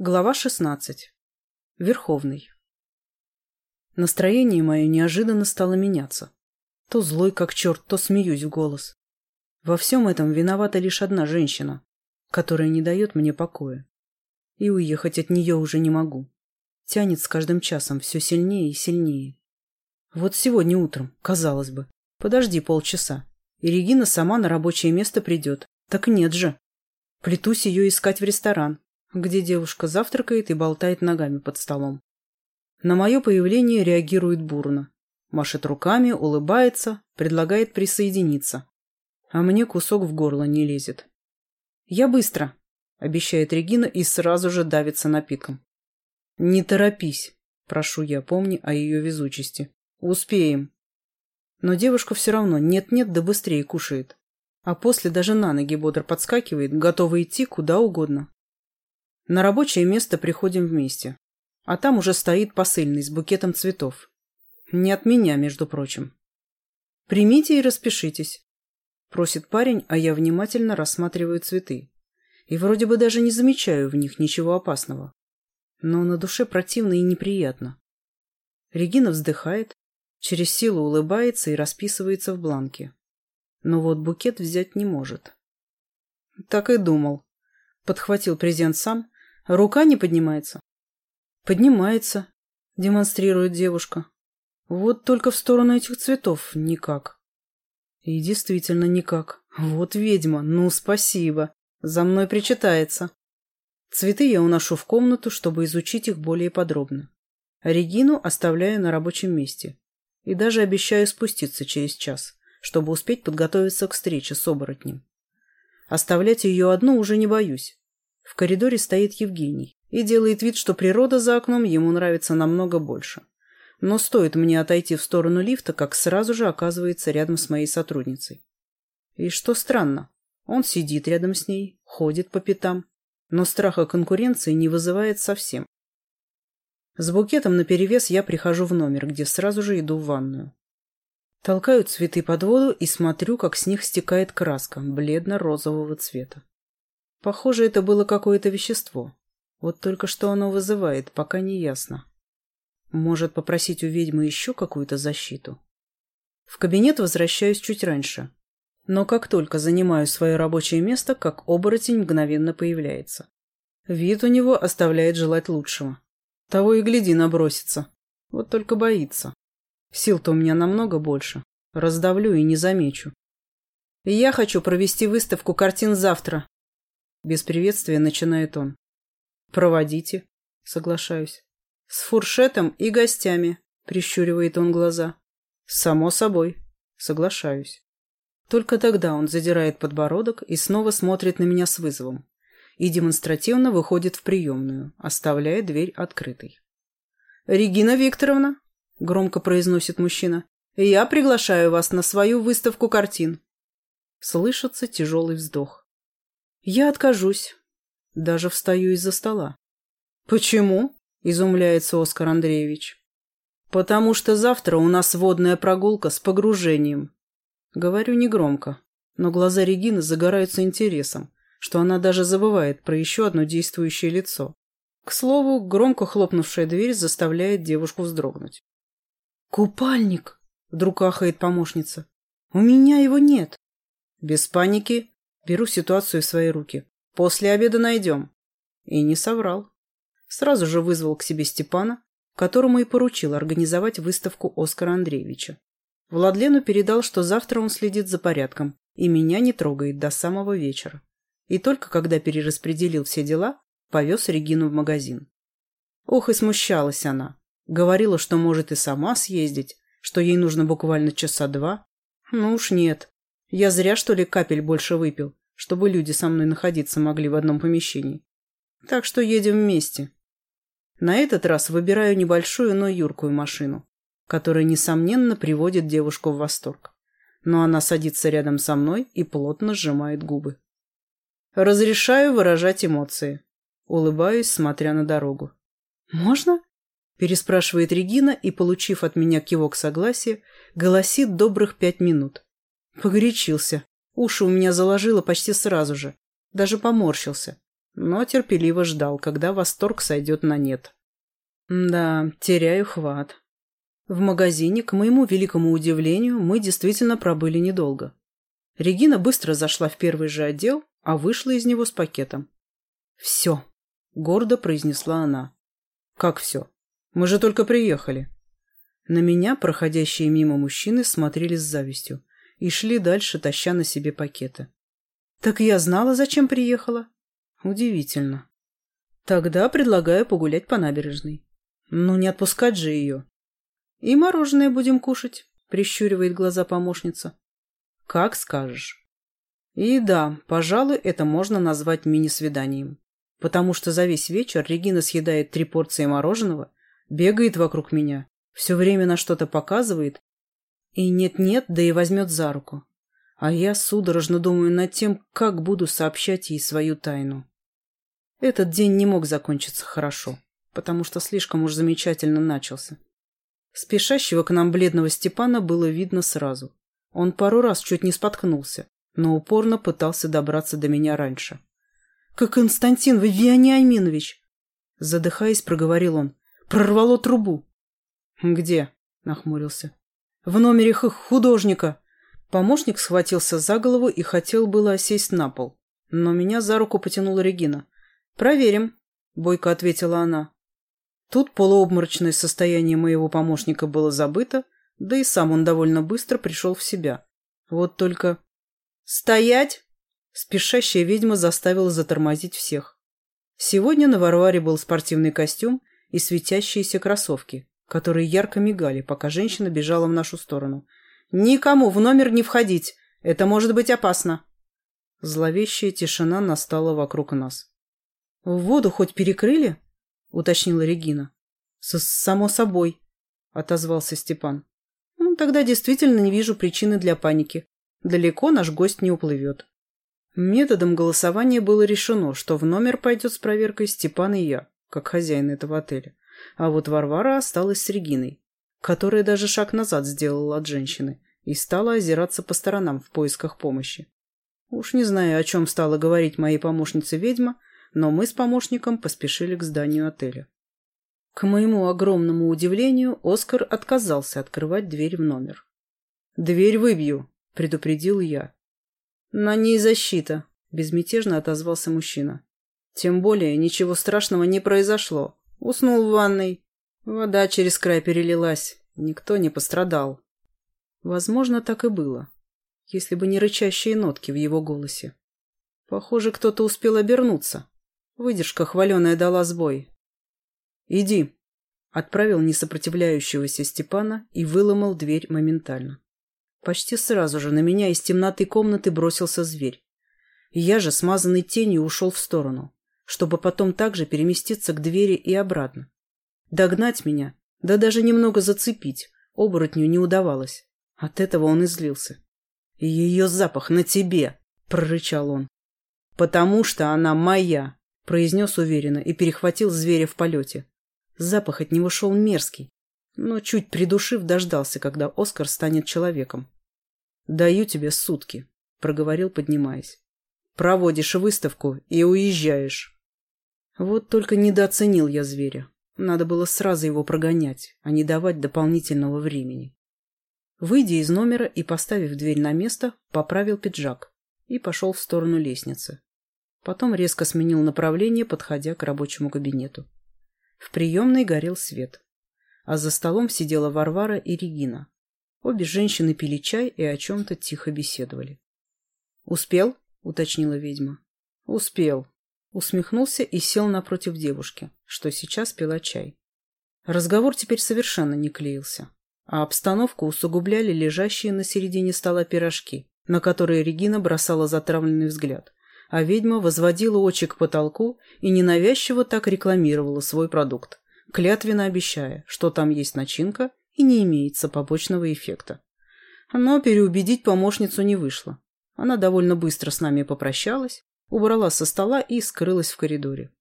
Глава 16. Верховный. Настроение мое неожиданно стало меняться. То злой как черт, то смеюсь в голос. Во всем этом виновата лишь одна женщина, которая не дает мне покоя. И уехать от нее уже не могу. Тянет с каждым часом все сильнее и сильнее. Вот сегодня утром, казалось бы, подожди полчаса, и Регина сама на рабочее место придет. Так нет же. Плетусь ее искать в ресторан, где девушка завтракает и болтает ногами под столом. На мое появление реагирует бурно. Машет руками, улыбается, предлагает присоединиться. А мне кусок в горло не лезет. «Я быстро», — обещает Регина и сразу же давится напитком. «Не торопись», — прошу я, помни о ее везучести. «Успеем». Но девушка все равно нет-нет, да быстрее кушает. А после даже на ноги бодро подскакивает, готова идти куда угодно. На рабочее место приходим вместе. А там уже стоит посыльный с букетом цветов. Не от меня, между прочим. «Примите и распишитесь», – просит парень, а я внимательно рассматриваю цветы. И вроде бы даже не замечаю в них ничего опасного. Но на душе противно и неприятно. Регина вздыхает, через силу улыбается и расписывается в бланке. Но вот букет взять не может. Так и думал. Подхватил презент сам рука не поднимается. Поднимается демонстрирует девушка. Вот только в сторону этих цветов никак. И действительно никак. Вот ведьма ну спасибо. За мной причитается. Цветы я уношу в комнату чтобы изучить их более подробно. Регину оставляю на рабочем месте. И даже обещаю спуститься через час чтобы успеть подготовиться к встрече с оборотнем. Оставлять ее одну уже не боюсь. В коридоре стоит Евгений и делает вид, что природа за окном ему нравится намного больше. Но стоит мне отойти в сторону лифта, как сразу же оказывается рядом с моей сотрудницей. И что странно, он сидит рядом с ней, ходит по пятам, но страха конкуренции не вызывает совсем. С букетом наперевес я прихожу в номер, где сразу же иду в ванную. Толкаю цветы под воду и смотрю, как с них стекает краска бледно-розового цвета. Похоже, это было какое-то вещество. Вот только что оно вызывает, пока не ясно. Может, попросить у ведьмы еще какую-то защиту? В кабинет возвращаюсь чуть раньше. Но как только занимаю свое рабочее место, как оборотень мгновенно появляется. Вид у него оставляет желать лучшего. Того и гляди набросится. Вот только боится. Сил-то у меня намного больше. Раздавлю и не замечу. Я хочу провести выставку картин завтра, без приветствия начинает он. «Проводите», — соглашаюсь. «С фуршетом и гостями», — прищуривает он глаза. «Само собой», — соглашаюсь. Только тогда он задирает подбородок и снова смотрит на меня с вызовом и демонстративно выходит в приемную, оставляя дверь открытой. «Регина Викторовна», — громко произносит мужчина, — «я приглашаю вас на свою выставку картин». Слышится тяжелый вздох. Я откажусь. Даже встаю из-за стола. Почему? Изумляется Оскар Андреевич. Потому что завтра у нас водная прогулка с погружением. Говорю негромко, но глаза Регины загораются интересом, что она даже забывает про еще одно действующее лицо. К слову, громко хлопнувшая дверь заставляет девушку вздрогнуть. «Купальник!» — вдруг ахает помощница. «У меня его нет!» «Без паники!» Беру ситуацию в свои руки. После обеда найдем. И не соврал. Сразу же вызвал к себе Степана, которому и поручил организовать выставку Оскара Андреевича. Владлену передал, что завтра он следит за порядком и меня не трогает до самого вечера. И только когда перераспределил все дела, повез Регину в магазин. Ох, и смущалась она. Говорила, что может и сама съездить, что ей нужно буквально часа два. Ну уж нет, я зря, что ли, капель больше выпил, чтобы люди со мной находиться могли в одном помещении. Так что едем вместе. На этот раз выбираю небольшую, но юркую машину, которая, несомненно, приводит девушку в восторг. Но она садится рядом со мной и плотно сжимает губы. Разрешаю выражать эмоции. Улыбаюсь, смотря на дорогу. «Можно?» – переспрашивает Регина и, получив от меня кивок согласия, голосит добрых пять минут – Погорячился. Уши у меня заложило почти сразу же. Даже поморщился. Но терпеливо ждал, когда восторг сойдет на нет. Да, теряю хват. В магазине, к моему великому удивлению, мы действительно пробыли недолго. Регина быстро зашла в первый же отдел, а вышла из него с пакетом. «Все», — гордо произнесла она. «Как все? Мы же только приехали». На меня проходящие мимо мужчины смотрели с завистью и шли дальше, таща на себе пакеты. «Так я знала, зачем приехала». «Удивительно». «Тогда предлагаю погулять по набережной». «Ну, не отпускать же ее». «И мороженое будем кушать», — прищуривает глаза помощница. «Как скажешь». И да, пожалуй, это можно назвать мини-свиданием. Потому что за весь вечер Регина съедает три порции мороженого, бегает вокруг меня, все время на что-то показывает и нет-нет, да и возьмет за руку. А я судорожно думаю над тем, как буду сообщать ей свою тайну. Этот день не мог закончиться хорошо, потому что слишком уж замечательно начался. Спешащего к нам бледного Степана было видно сразу. Он пару раз чуть не споткнулся, но упорно пытался добраться до меня раньше. «Как Константин Вивиане Айминович!» Задыхаясь, проговорил он. «Прорвало трубу!» «Где?» — нахмурился в номере художника!» Помощник схватился за голову и хотел было сесть на пол. Но меня за руку потянула Регина. «Проверим», – бойко ответила она. Тут полуобморочное состояние моего помощника было забыто, да и сам он довольно быстро пришел в себя. Вот только... «Стоять!» Спешащая ведьма заставила затормозить всех. Сегодня на Варваре был спортивный костюм и светящиеся кроссовки которые ярко мигали, пока женщина бежала в нашу сторону. «Никому в номер не входить! Это может быть опасно!» Зловещая тишина настала вокруг нас. «В воду хоть перекрыли?» — уточнила Регина. С «Само собой», — отозвался Степан. «Ну, тогда действительно не вижу причины для паники. Далеко наш гость не уплывет». Методом голосования было решено, что в номер пойдет с проверкой Степан и я, как хозяин этого отеля. А вот Варвара осталась с Региной, которая даже шаг назад сделала от женщины и стала озираться по сторонам в поисках помощи. Уж не знаю, о чем стала говорить моей помощнице ведьма, но мы с помощником поспешили к зданию отеля. К моему огромному удивлению, Оскар отказался открывать дверь в номер. «Дверь выбью», — предупредил я. «На ней защита», — безмятежно отозвался мужчина. «Тем более ничего страшного не произошло. Уснул в ванной. Вода через край перелилась. Никто не пострадал. Возможно, так и было, если бы не рычащие нотки в его голосе. Похоже, кто-то успел обернуться. Выдержка хваленая дала сбой. «Иди», — отправил несопротивляющегося Степана и выломал дверь моментально. Почти сразу же на меня из темноты комнаты бросился зверь. Я же, смазанный тенью, ушел в сторону чтобы потом также переместиться к двери и обратно. Догнать меня, да даже немного зацепить, оборотню не удавалось. От этого он излился «Ее запах на тебе!» – прорычал он. «Потому что она моя!» – произнес уверенно и перехватил зверя в полете. Запах от него шел мерзкий, но чуть придушив дождался, когда Оскар станет человеком. «Даю тебе сутки», – проговорил, поднимаясь. «Проводишь выставку и уезжаешь». Вот только недооценил я зверя. Надо было сразу его прогонять, а не давать дополнительного времени. Выйдя из номера и поставив дверь на место, поправил пиджак и пошел в сторону лестницы. Потом резко сменил направление, подходя к рабочему кабинету. В приемной горел свет, а за столом сидела Варвара и Регина. Обе женщины пили чай и о чем-то тихо беседовали. «Успел?» — уточнила ведьма. «Успел», усмехнулся и сел напротив девушки, что сейчас пила чай. Разговор теперь совершенно не клеился, а обстановку усугубляли лежащие на середине стола пирожки, на которые Регина бросала затравленный взгляд, а ведьма возводила очи к потолку и ненавязчиво так рекламировала свой продукт, клятвенно обещая, что там есть начинка и не имеется побочного эффекта. Но переубедить помощницу не вышло. Она довольно быстро с нами попрощалась убрала со стола и скрылась в коридоре.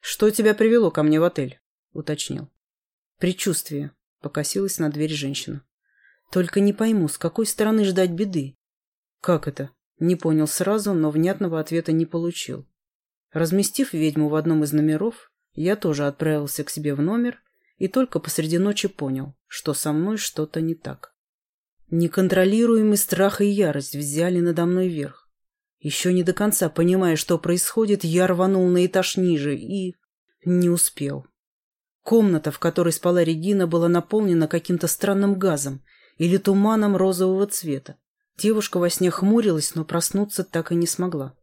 «Что тебя привело ко мне в отель?» — уточнил. Причувствие. — покосилась на дверь женщина. «Только не пойму, с какой стороны ждать беды?» «Как это?» — не понял сразу, но внятного ответа не получил. Разместив ведьму в одном из номеров, я тоже отправился к себе в номер и только посреди ночи понял, что со мной что-то не так. Неконтролируемый страх и ярость взяли надо мной верх. Еще не до конца понимая, что происходит, я рванул на этаж ниже и... не успел. Комната, в которой спала Регина, была наполнена каким-то странным газом или туманом розового цвета. Девушка во сне хмурилась, но проснуться так и не смогла.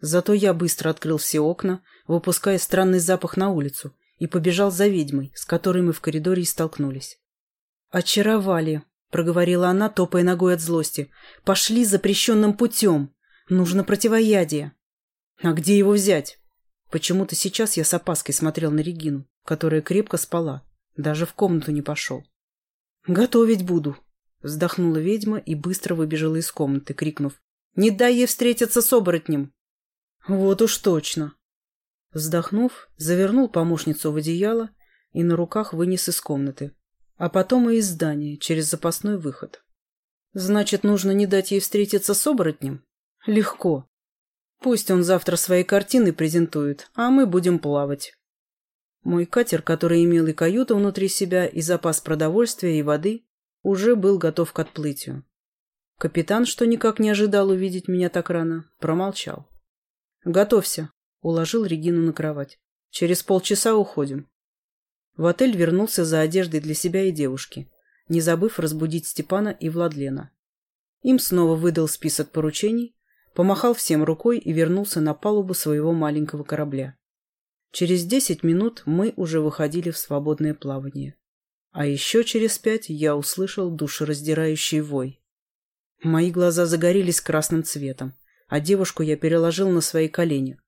Зато я быстро открыл все окна, выпуская странный запах на улицу, и побежал за ведьмой, с которой мы в коридоре и столкнулись. «Очаровали», — проговорила она, топая ногой от злости. «Пошли запрещенным путем!» нужно противоядие. А где его взять? Почему то сейчас я с опаской смотрел на регину которая крепко спала даже в комнату не пошел? Готовить буду вздохнула ведьма и быстро выбежала из комнаты крикнув. Не дай ей встретиться с оборотнем. Вот уж точно. Вздохнув завернул помощницу в одеяло и на руках вынес из комнаты а потом и из здания через запасной выход. Значит нужно не дать ей встретиться с оборотнем? Легко. Пусть он завтра свои картины презентует, а мы будем плавать. Мой катер, который имел и каюту внутри себя, и запас продовольствия и воды, уже был готов к отплытию. Капитан, что никак не ожидал увидеть меня так рано, промолчал. «Готовься», — уложил Регину на кровать. «Через полчаса уходим». В отель вернулся за одеждой для себя и девушки, не забыв разбудить Степана и Владлена. Им снова выдал список поручений, помахал всем рукой и вернулся на палубу своего маленького корабля. Через десять минут мы уже выходили в свободное плавание. А еще через пять я услышал душераздирающий вой. Мои глаза загорелись красным цветом, а девушку я переложил на свои колени.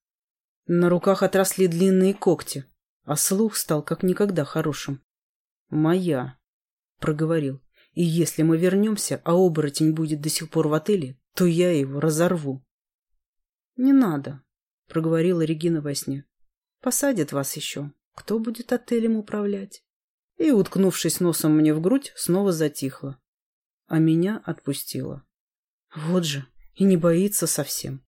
На руках отросли длинные когти, а слух стал как никогда хорошим. «Моя», — проговорил, — «и если мы вернемся, а оборотень будет до сих пор в отеле, то я его разорву. Не надо, проговорила Регина во сне. Посадят вас еще. Кто будет отелем управлять? И, уткнувшись носом мне в грудь, снова затихла. А меня отпустила. Вот же, и не боится совсем.